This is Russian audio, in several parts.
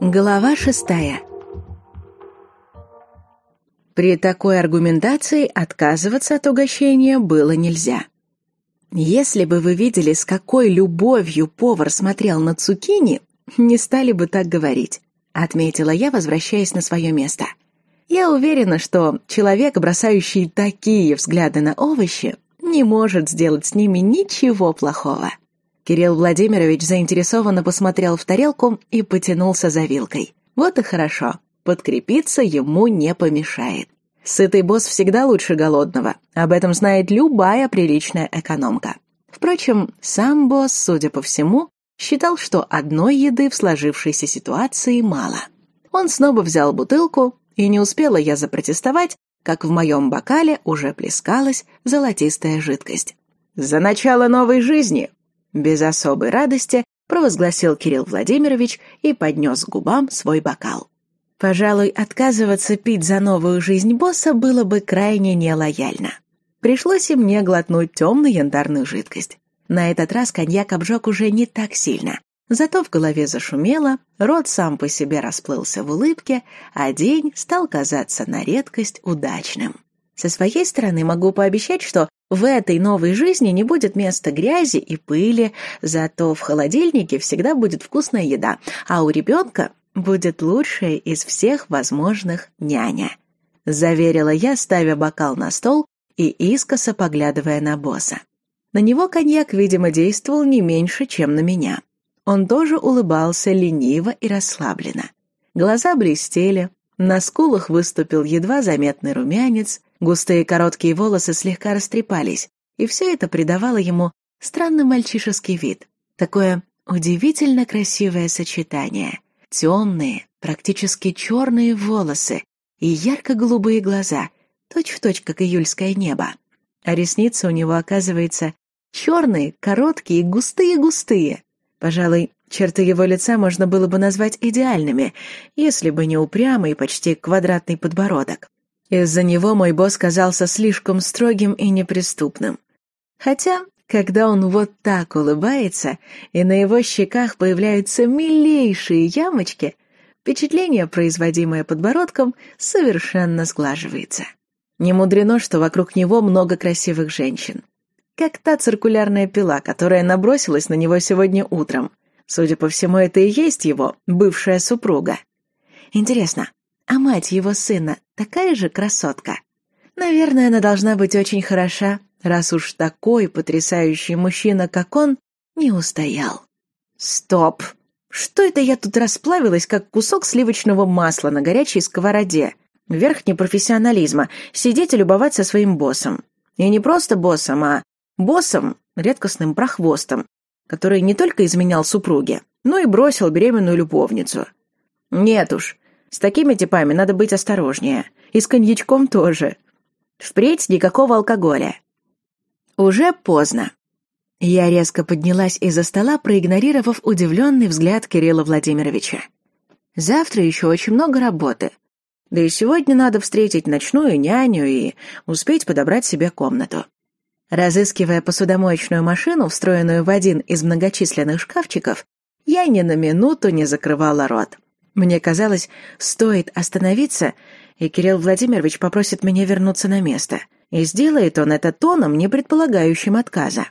Глава шестая При такой аргументации отказываться от угощения было нельзя. Если бы вы видели, с какой любовью повар смотрел на цукини, не стали бы так говорить, отметила я, возвращаясь на свое место. Я уверена, что человек, бросающий такие взгляды на овощи, не может сделать с ними ничего плохого. Кирилл Владимирович заинтересованно посмотрел в тарелку и потянулся за вилкой. Вот и хорошо. Подкрепиться ему не помешает. Сытый босс всегда лучше голодного. Об этом знает любая приличная экономка. Впрочем, сам босс, судя по всему, считал, что одной еды в сложившейся ситуации мало. Он снова взял бутылку, и не успела я запротестовать, как в моем бокале уже плескалась золотистая жидкость. «За начало новой жизни!» Без особой радости провозгласил Кирилл Владимирович и поднес к губам свой бокал. Пожалуй, отказываться пить за новую жизнь босса было бы крайне нелояльно. Пришлось и мне глотнуть темную янтарную жидкость. На этот раз коньяк обжег уже не так сильно. Зато в голове зашумело, рот сам по себе расплылся в улыбке, а день стал казаться на редкость удачным. Со своей стороны могу пообещать, что в этой новой жизни не будет места грязи и пыли, зато в холодильнике всегда будет вкусная еда, а у ребенка будет лучшая из всех возможных няня. Заверила я, ставя бокал на стол и искоса поглядывая на босса. На него коньяк, видимо, действовал не меньше, чем на меня. Он тоже улыбался лениво и расслабленно. Глаза блестели, на скулах выступил едва заметный румянец, Густые короткие волосы слегка растрепались, и все это придавало ему странный мальчишеский вид. Такое удивительно красивое сочетание. Темные, практически черные волосы и ярко-голубые глаза, точь-в-точь, точь, как июльское небо. А ресницы у него, оказывается, черные, короткие, густые-густые. Пожалуй, черты его лица можно было бы назвать идеальными, если бы не упрямый, почти квадратный подбородок. Из-за него мой босс казался слишком строгим и неприступным. Хотя, когда он вот так улыбается, и на его щеках появляются милейшие ямочки, впечатление, производимое подбородком, совершенно сглаживается. Не мудрено, что вокруг него много красивых женщин. Как та циркулярная пила, которая набросилась на него сегодня утром. Судя по всему, это и есть его бывшая супруга. Интересно, а мать его сына такая же красотка? Наверное, она должна быть очень хороша, раз уж такой потрясающий мужчина, как он, не устоял. Стоп! Что это я тут расплавилась, как кусок сливочного масла на горячей сковороде? Верх непрофессионализма — сидеть и любоваться своим боссом. И не просто боссом, а боссом, редкостным прохвостом, который не только изменял супруге, но и бросил беременную любовницу. Нет уж, с такими типами надо быть осторожнее. И с коньячком тоже. Впредь никакого алкоголя. Уже поздно. Я резко поднялась из-за стола, проигнорировав удивленный взгляд Кирилла Владимировича. Завтра еще очень много работы. Да и сегодня надо встретить ночную няню и успеть подобрать себе комнату. Разыскивая посудомоечную машину, встроенную в один из многочисленных шкафчиков, я ни на минуту не закрывала рот. Мне казалось, стоит остановиться, и Кирилл Владимирович попросит меня вернуться на место. И сделает он это тоном, не предполагающим отказа.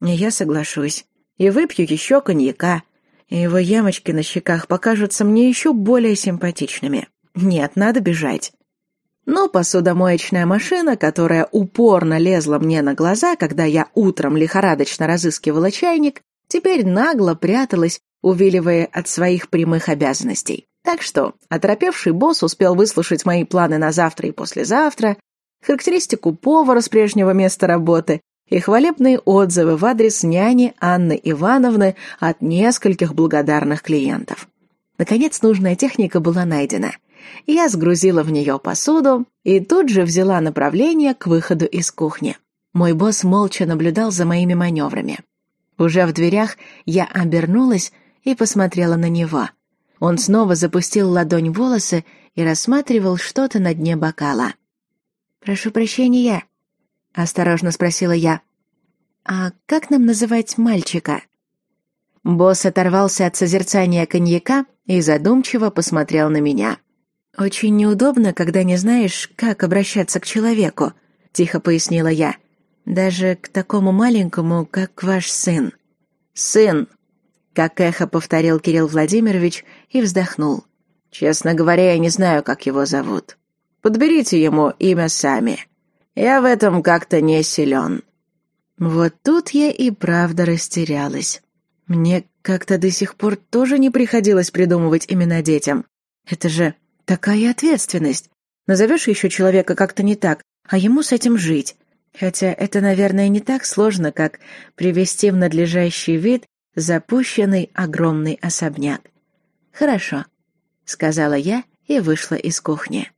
Я соглашусь. И выпью еще коньяка. И его ямочки на щеках покажутся мне еще более симпатичными. Нет, надо бежать. Но посудомоечная машина, которая упорно лезла мне на глаза, когда я утром лихорадочно разыскивала чайник, теперь нагло пряталась увиливая от своих прямых обязанностей. Так что оторопевший босс успел выслушать мои планы на завтра и послезавтра, характеристику повара с прежнего места работы и хвалебные отзывы в адрес няни Анны Ивановны от нескольких благодарных клиентов. Наконец, нужная техника была найдена. Я сгрузила в нее посуду и тут же взяла направление к выходу из кухни. Мой босс молча наблюдал за моими маневрами. Уже в дверях я обернулась и посмотрела на него. Он снова запустил ладонь в волосы и рассматривал что-то на дне бокала. «Прошу прощения», — осторожно спросила я. «А как нам называть мальчика?» Босс оторвался от созерцания коньяка и задумчиво посмотрел на меня. «Очень неудобно, когда не знаешь, как обращаться к человеку», — тихо пояснила я. «Даже к такому маленькому, как ваш сын». «Сын!» — как эхо повторил Кирилл Владимирович и вздохнул. «Честно говоря, я не знаю, как его зовут. Подберите ему имя сами. Я в этом как-то не силен». Вот тут я и правда растерялась. Мне как-то до сих пор тоже не приходилось придумывать имена детям. Это же такая ответственность. Назовешь еще человека как-то не так, а ему с этим жить. Хотя это, наверное, не так сложно, как привести в надлежащий вид запущенный огромный особняк. «Хорошо», — сказала я и вышла из кухни.